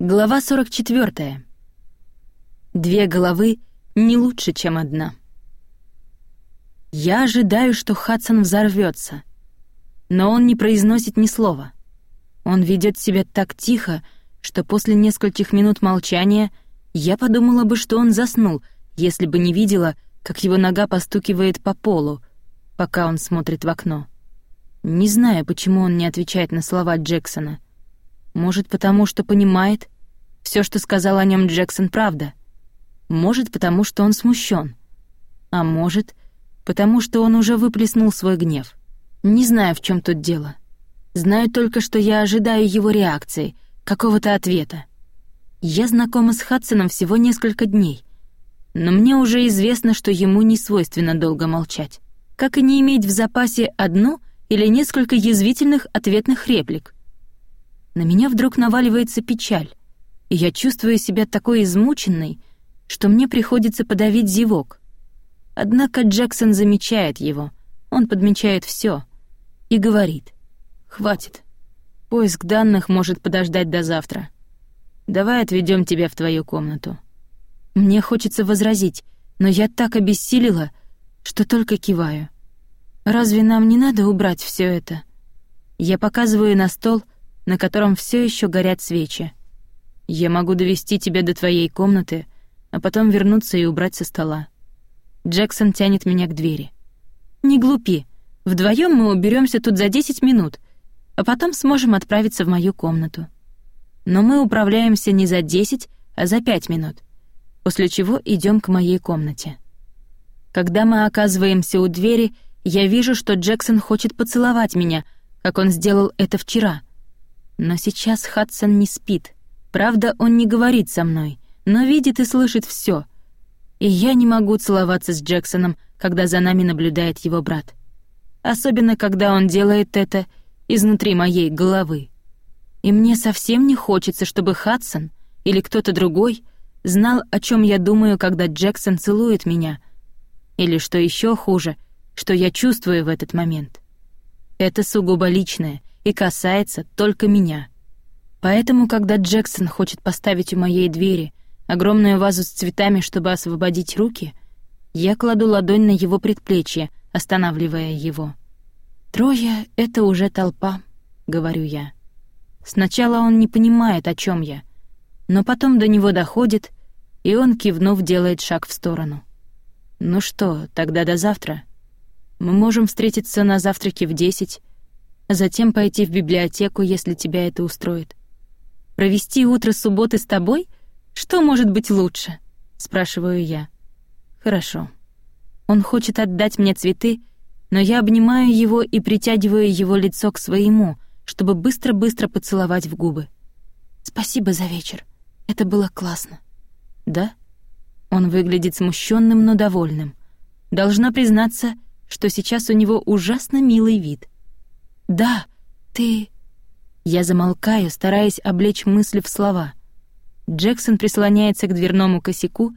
Глава 44. Две головы не лучше, чем одна. Я ожидаю, что Хадсон взорвется, но он не произносит ни слова. Он ведет себя так тихо, что после нескольких минут молчания я подумала бы, что он заснул, если бы не видела, как его нога постукивает по полу, пока он смотрит в окно. Не знаю, почему он не отвечает на слова Джексона — может, потому что понимает, все, что сказал о нем Джексон, правда. Может, потому что он смущен. А может, потому что он уже выплеснул свой гнев. Не знаю, в чем тут дело. Знаю только, что я ожидаю его реакции, какого-то ответа. Я знакома с Хадсоном всего несколько дней, но мне уже известно, что ему не свойственно долго молчать. Как и не иметь в запасе одну или несколько язвительных ответных реплик — на меня вдруг наваливается печаль, и я чувствую себя такой измученной, что мне приходится подавить зевок. Однако Джексон замечает его, он подмечает все и говорит «Хватит, поиск данных может подождать до завтра. Давай отведем тебя в твою комнату». Мне хочется возразить, но я так обессилила, что только киваю. «Разве нам не надо убрать все это?» Я показываю на стол — на котором все еще горят свечи. Я могу довести тебя до твоей комнаты, а потом вернуться и убрать со стола. Джексон тянет меня к двери. Не глупи. Вдвоем мы уберемся тут за 10 минут, а потом сможем отправиться в мою комнату. Но мы управляемся не за 10, а за 5 минут, после чего идем к моей комнате. Когда мы оказываемся у двери, я вижу, что Джексон хочет поцеловать меня, как он сделал это вчера — но сейчас Хадсон не спит. Правда, он не говорит со мной, но видит и слышит все. И я не могу целоваться с Джексоном, когда за нами наблюдает его брат. Особенно, когда он делает это изнутри моей головы. И мне совсем не хочется, чтобы Хадсон или кто-то другой знал, о чем я думаю, когда Джексон целует меня. Или, что еще хуже, что я чувствую в этот момент. Это сугубо личное, и касается только меня. Поэтому, когда Джексон хочет поставить у моей двери огромную вазу с цветами, чтобы освободить руки, я кладу ладонь на его предплечье, останавливая его. «Трое — это уже толпа», — говорю я. Сначала он не понимает, о чем я, но потом до него доходит, и он, кивнув, делает шаг в сторону. «Ну что, тогда до завтра. Мы можем встретиться на завтраке в десять, затем пойти в библиотеку, если тебя это устроит. Провести утро субботы с тобой? Что может быть лучше? спрашиваю я. Хорошо. Он хочет отдать мне цветы, но я обнимаю его и притягиваю его лицо к своему, чтобы быстро-быстро поцеловать в губы. Спасибо за вечер. Это было классно. Да? Он выглядит смущенным, но довольным. Должна признаться, что сейчас у него ужасно милый вид — «Да, ты...» Я замолкаю, стараясь облечь мысли в слова. Джексон прислоняется к дверному косяку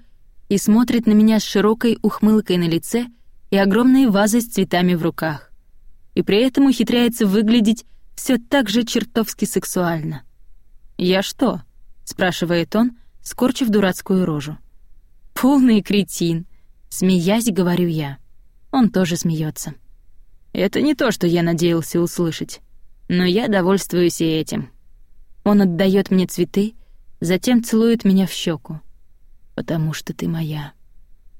и смотрит на меня с широкой ухмылкой на лице и огромной вазой с цветами в руках. И при этом ухитряется выглядеть все так же чертовски сексуально. «Я что?» — спрашивает он, скорчив дурацкую рожу. «Полный кретин!» — смеясь, говорю я. Он тоже смеется. Это не то, что я надеялся услышать, но я довольствуюсь и этим. Он отдает мне цветы, затем целует меня в щеку. «Потому что ты моя».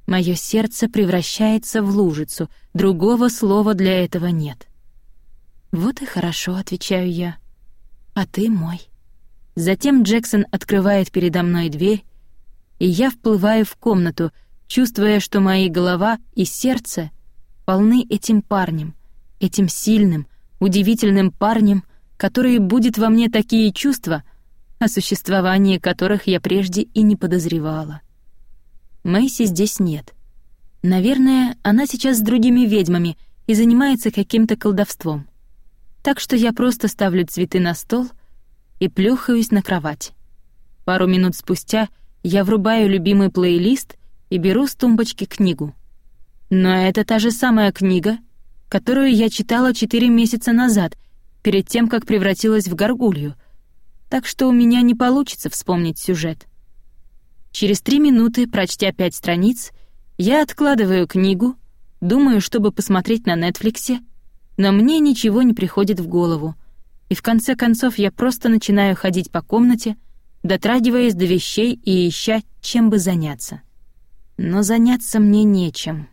Мое сердце превращается в лужицу, другого слова для этого нет. «Вот и хорошо», — отвечаю я. «А ты мой». Затем Джексон открывает передо мной дверь, и я вплываю в комнату, чувствуя, что мои голова и сердце полны этим парнем, этим сильным, удивительным парнем, который будет во мне такие чувства, о существовании которых я прежде и не подозревала. Мэйси здесь нет. Наверное, она сейчас с другими ведьмами и занимается каким-то колдовством. Так что я просто ставлю цветы на стол и плюхаюсь на кровать. Пару минут спустя я врубаю любимый плейлист и беру с тумбочки книгу. Но это та же самая книга — которую я читала четыре месяца назад, перед тем, как превратилась в горгулью. так что у меня не получится вспомнить сюжет. Через три минуты, прочтя пять страниц, я откладываю книгу, думаю, чтобы посмотреть на Нетфликсе, но мне ничего не приходит в голову, и в конце концов я просто начинаю ходить по комнате, дотрагиваясь до вещей и ища, чем бы заняться. Но заняться мне нечем.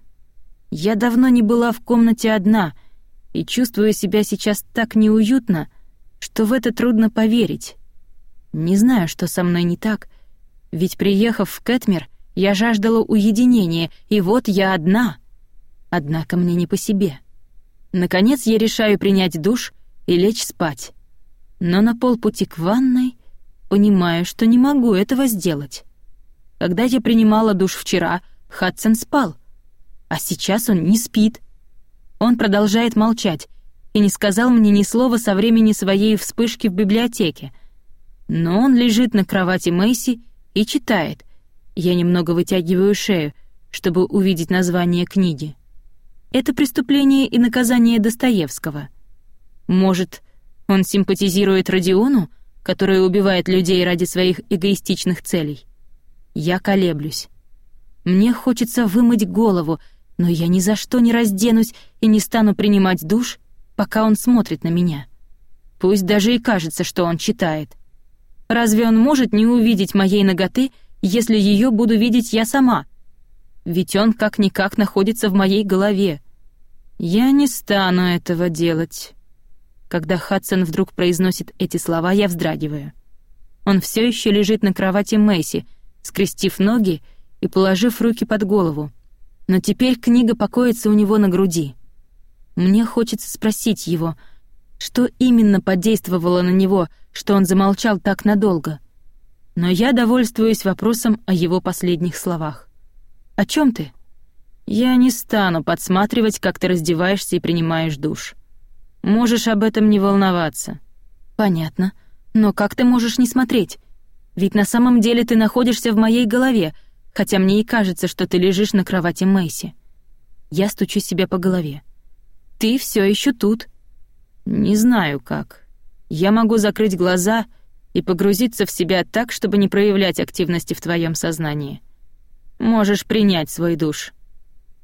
Я давно не была в комнате одна и чувствую себя сейчас так неуютно, что в это трудно поверить. Не знаю, что со мной не так, ведь приехав в Кэтмер, я жаждала уединения, и вот я одна. Однако мне не по себе. Наконец я решаю принять душ и лечь спать. Но на полпути к ванной понимаю, что не могу этого сделать. Когда я принимала душ вчера, Хадсон спал, а сейчас он не спит. Он продолжает молчать и не сказал мне ни слова со времени своей вспышки в библиотеке. Но он лежит на кровати Мэйси и читает. Я немного вытягиваю шею, чтобы увидеть название книги. Это «Преступление и наказание Достоевского». Может, он симпатизирует Родиону, который убивает людей ради своих эгоистичных целей? Я колеблюсь. Мне хочется вымыть голову, но я ни за что не разденусь и не стану принимать душ, пока он смотрит на меня. Пусть даже и кажется, что он читает. Разве он может не увидеть моей ноготы, если ее буду видеть я сама? Ведь он как-никак находится в моей голове. Я не стану этого делать. Когда Хадсон вдруг произносит эти слова, я вздрагиваю. Он все еще лежит на кровати Мэйси, скрестив ноги и положив руки под голову. Но теперь книга покоится у него на груди. Мне хочется спросить его — что именно подействовало на него, что он замолчал так надолго? Но я довольствуюсь вопросом о его последних словах. «О чем ты?» «Я не стану подсматривать, как ты раздеваешься и принимаешь душ. Можешь об этом не волноваться». «Понятно. Но как ты можешь не смотреть? Ведь на самом деле ты находишься в моей голове, хотя мне и кажется, что ты лежишь на кровати Мэйси. Я стучу себя по голове. Ты все еще тут, «Не знаю как. Я могу закрыть глаза и погрузиться в себя так, чтобы не проявлять активности в твоем сознании. Можешь принять свой душ.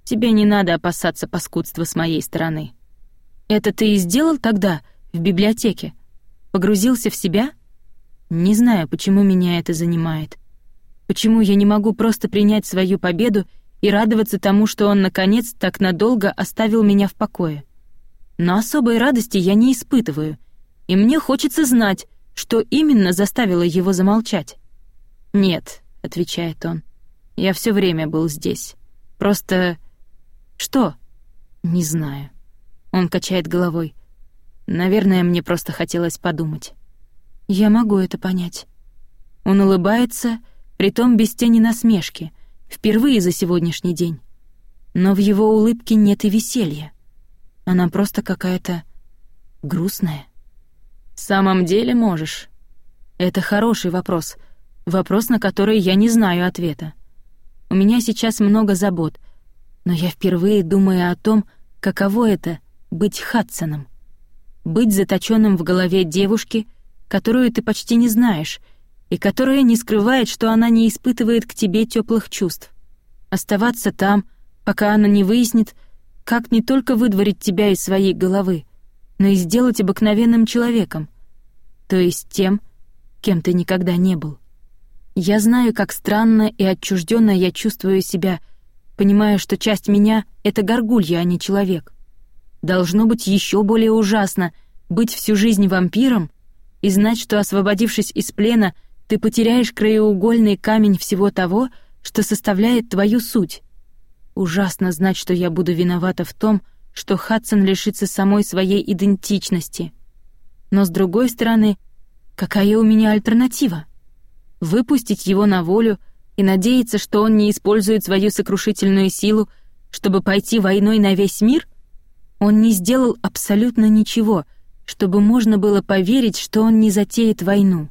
Тебе не надо опасаться паскудства с моей стороны». «Это ты и сделал тогда, в библиотеке? Погрузился в себя?» «Не знаю, почему меня это занимает. Почему я не могу просто принять свою победу и радоваться тому, что он, наконец, так надолго оставил меня в покое?» но особой радости я не испытываю, и мне хочется знать, что именно заставило его замолчать. «Нет», — отвечает он, — «я все время был здесь. Просто...» «Что?» «Не знаю». Он качает головой. «Наверное, мне просто хотелось подумать». «Я могу это понять». Он улыбается, притом без тени насмешки, впервые за сегодняшний день. Но в его улыбке нет и веселья. Она просто какая-то грустная. В самом деле можешь. Это хороший вопрос. Вопрос, на который я не знаю ответа. У меня сейчас много забот, но я впервые думаю о том, каково это — быть Хадсоном. Быть заточенным в голове девушки, которую ты почти не знаешь, и которая не скрывает, что она не испытывает к тебе теплых чувств. Оставаться там, пока она не выяснит, как не только выдворить тебя из своей головы, но и сделать обыкновенным человеком, то есть тем, кем ты никогда не был. Я знаю, как странно и отчужденно я чувствую себя, понимая, что часть меня — это горгулья, а не человек. Должно быть еще более ужасно быть всю жизнь вампиром и знать, что, освободившись из плена, ты потеряешь краеугольный камень всего того, что составляет твою суть. Ужасно знать, что я буду виновата в том, что Хадсон лишится самой своей идентичности. Но с другой стороны, какая у меня альтернатива? Выпустить его на волю и надеяться, что он не использует свою сокрушительную силу, чтобы пойти войной на весь мир? Он не сделал абсолютно ничего, чтобы можно было поверить, что он не затеет войну.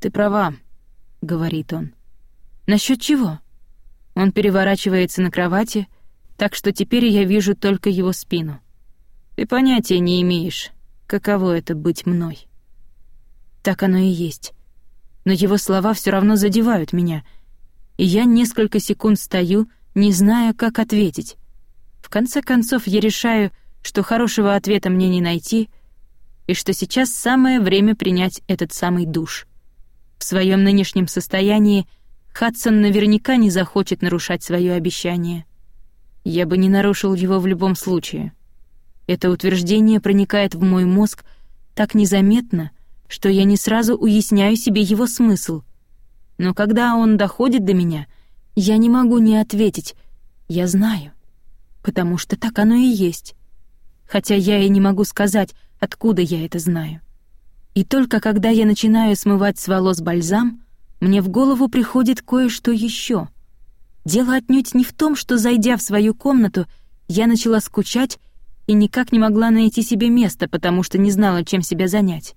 «Ты права», — говорит он. «Насчёт чего?» Он переворачивается на кровати, так что теперь я вижу только его спину. Ты понятия не имеешь, каково это быть мной. так оно и есть. Но его слова все равно задевают меня, и я несколько секунд стою, не зная, как ответить. В конце концов, я решаю, что хорошего ответа мне не найти, и что сейчас самое время принять этот самый душ. В своем нынешнем состоянии Хадсон наверняка не захочет нарушать свое обещание. Я бы не нарушил его в любом случае. Это утверждение проникает в мой мозг так незаметно, что я не сразу уясняю себе его смысл. Но когда он доходит до меня, я не могу не ответить «я знаю», потому что так оно и есть. Хотя я и не могу сказать, откуда я это знаю. И только когда я начинаю смывать с волос бальзам, мне в голову приходит кое-что еще. Дело отнюдь не в том, что, зайдя в свою комнату, я начала скучать и никак не могла найти себе места, потому что не знала, чем себя занять.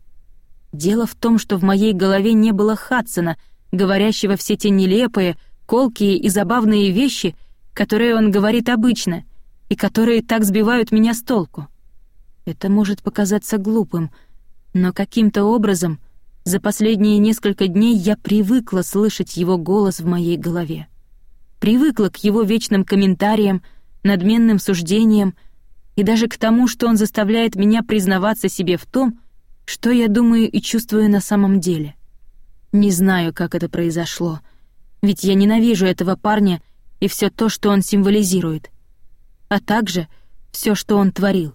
Дело в том, что в моей голове не было Хадсона, говорящего все те нелепые, колкие и забавные вещи, которые он говорит обычно, и которые так сбивают меня с толку. Это может показаться глупым, но каким-то образом за последние несколько дней я привыкла слышать его голос в моей голове. Привыкла к его вечным комментариям, надменным суждениям и даже к тому, что он заставляет меня признаваться себе в том, что я думаю и чувствую на самом деле. Не знаю, как это произошло, ведь я ненавижу этого парня и все то, что он символизирует, а также все, что он творил.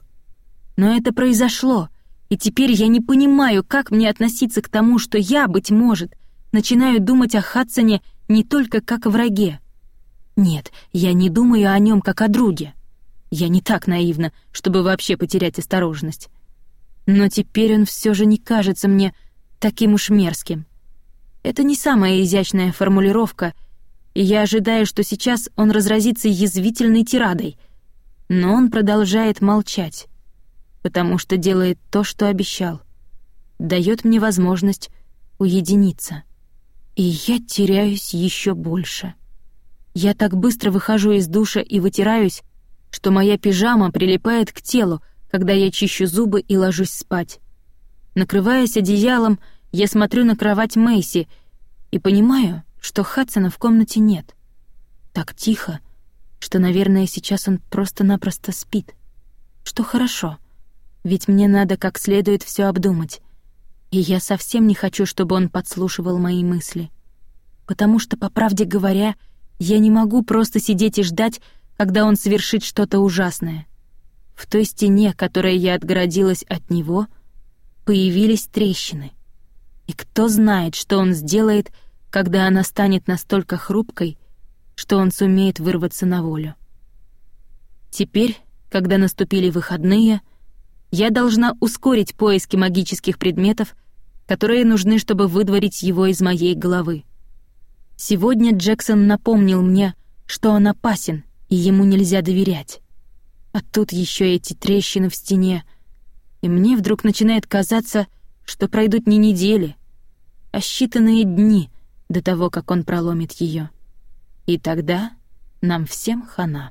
Но это произошло, и теперь я не понимаю, как мне относиться к тому, что я, быть может, начинаю думать о Хадсоне не только как о враге. Нет, я не думаю о нем как о друге. Я не так наивна, чтобы вообще потерять осторожность. Но теперь он все же не кажется мне таким уж мерзким. Это не самая изящная формулировка, и я ожидаю, что сейчас он разразится язвительной тирадой. Но он продолжает молчать потому что делает то, что обещал. Дает мне возможность уединиться. И я теряюсь еще больше. Я так быстро выхожу из душа и вытираюсь, что моя пижама прилипает к телу, когда я чищу зубы и ложусь спать. Накрываясь одеялом, я смотрю на кровать Мэйси и понимаю, что Хадсона в комнате нет. Так тихо, что, наверное, сейчас он просто-напросто спит. Что хорошо — ведь мне надо как следует все обдумать. И я совсем не хочу, чтобы он подслушивал мои мысли. Потому что, по правде говоря, я не могу просто сидеть и ждать, когда он совершит что-то ужасное. В той стене, которой я отгородилась от него, появились трещины. И кто знает, что он сделает, когда она станет настолько хрупкой, что он сумеет вырваться на волю. Теперь, когда наступили выходные, — я должна ускорить поиски магических предметов, которые нужны, чтобы выдворить его из моей головы. Сегодня Джексон напомнил мне, что он опасен, и ему нельзя доверять. А тут еще эти трещины в стене, и мне вдруг начинает казаться, что пройдут не недели, а считанные дни до того, как он проломит ее. И тогда нам всем хана.